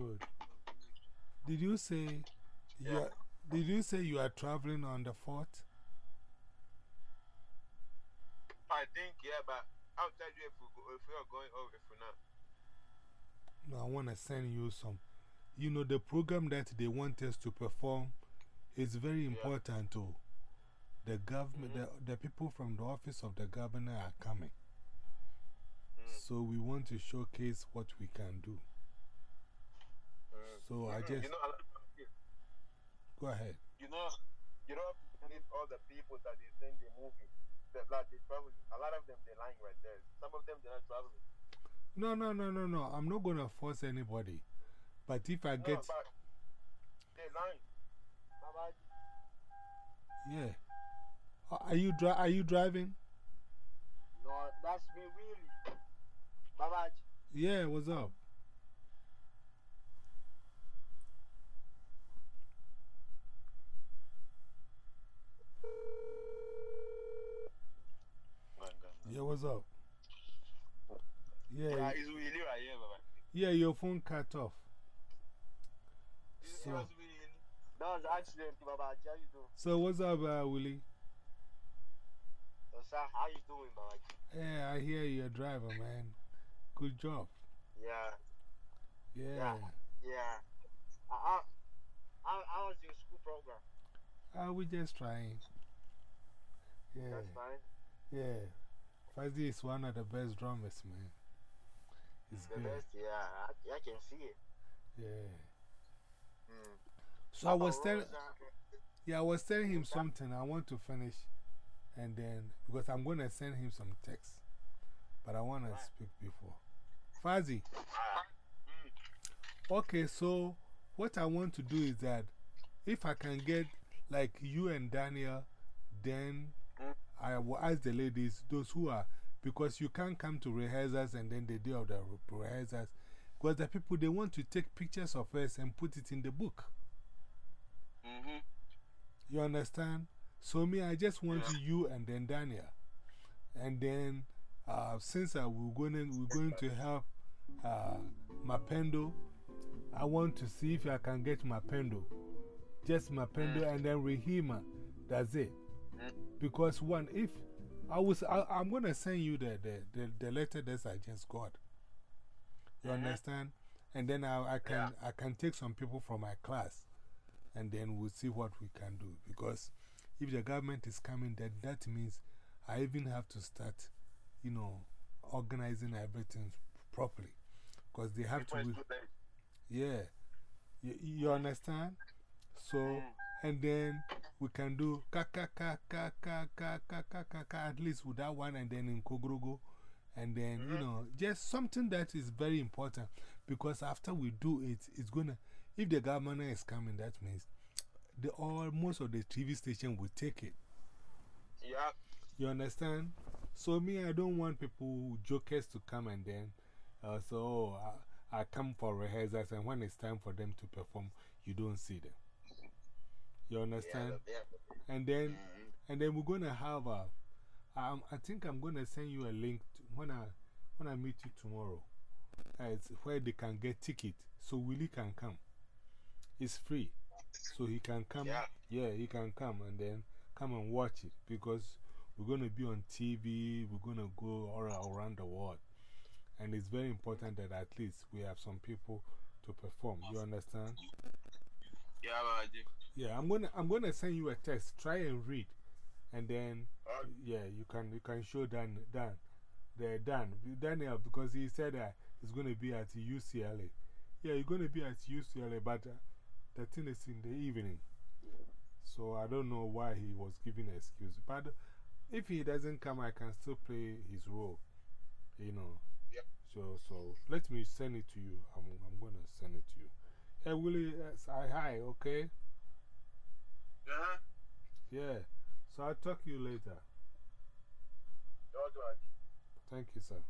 Good. Did you say you are, did you say you are traveling on the 4th? I think, yeah, but I'll tell you if, we go, if we are going or if we're not. No, I want to send you some. You know, the program that they want us to perform is very important too. The government, -hmm. the, the people from the office of the governor are coming. Mm. So we want to showcase what we can do. So I just. You know, go ahead. You know, you don't believe all the people that they think they're moving, that like they're traveling. A lot of them, they're lying right there. Some of them, they're not traveling. No, no, no, no, no. I'm not going to force anybody. But if I get. No, but they're lying. Bye Yeah. Are you, dri are you driving? No, that's me, really. Bye bye. Yeah, what's up? Yeah, what's up? Yeah, Yeah, it's really right here, Baba. yeah, your phone cut off. So. That was accident, Baba. How you doing? so what's up, uh, Willie? So, sir, how you doing, Baba? Yeah, I hear you're a driver, man. Good job. Yeah, Yeah. yeah. Uh, uh, how, how was your school program? Uh, we just trying. Yeah, That's fine. yeah. Fuzzy is one of the best drummers, man. It's The good. best, yeah. I, I can see it. Yeah. Mm. So I was Papa telling, yeah, I was telling him something. I want to finish, and then because I'm going to send him some text, but I want to speak before. Fuzzy, mm, okay, so what I want to do is that if I can get like you and Daniel, then. I will ask the ladies, those who are, because you can't come to rehearsals and then the day of the rehearsals, because the people they want to take pictures of us and put it in the book. -hmm. You understand? So, me, I just want you and then Daniel. And then, uh, since uh, we're, going to, we're going to help uh, Mapendo, I want to see if I can get Mapendo. Just Mapendo and then Rehima. That's it. Because, one, if I was, I, I'm going to send you the, the, the, the letter that I just got. You Mhm. understand? And then I, I, can, I can take some people from my class and then we'll see what we can do. Because if the government is coming, then that means I even have to start, you know, organizing everything properly. Because they have to, Before it's re- too late. yeah. You, you understand? So, Mm. and then we can do ka ka ka ka ka ka ka ka ka ka at least with that one and then in Kogrogo. And then, you -hmm. know, just something that is very important because after we do it, it's gonna, if the governor is coming, that means the, all, most of the TV station will take it. Yeah. You understand? So, me, I don't want people, jokers, to come and then, uh, so, oh, I, I come for rehearsals, and when it's time for them to perform, you don't see them. You understand? And then, -hmm. and then we're going to have a, um, I think I'm going to send you a link to, when, I, when I meet you tomorrow. Uh, it's where they can get ticket, so Willie can come. It's free. So he can come. Yeah. yeah, he can come and then come and watch it because we're going to be on TV, we're going to go all around the world. And it's very important that at least we have some people to perform. You understand? Yeah, Baba. Yeah, I'm gonna, I'm gonna send you a text. Try and read. And then, Uh, yeah, you can, you can show Dan, Dan, the Dan, Daniel, because he said that he's going to be at UCLA. Yeah, you're going to be at UCLA, but uh, the thing is in the evening. So I don't know why he was giving an excuse. But if he doesn't come, I can still play his role. You know. Yep. So, so let me send it to you. I'm, I'm going to send it to you. Hey, Willie, uh, hi, okay? -huh. Yeah. So I'll talk to you later. Don't do it. Thank you, sir.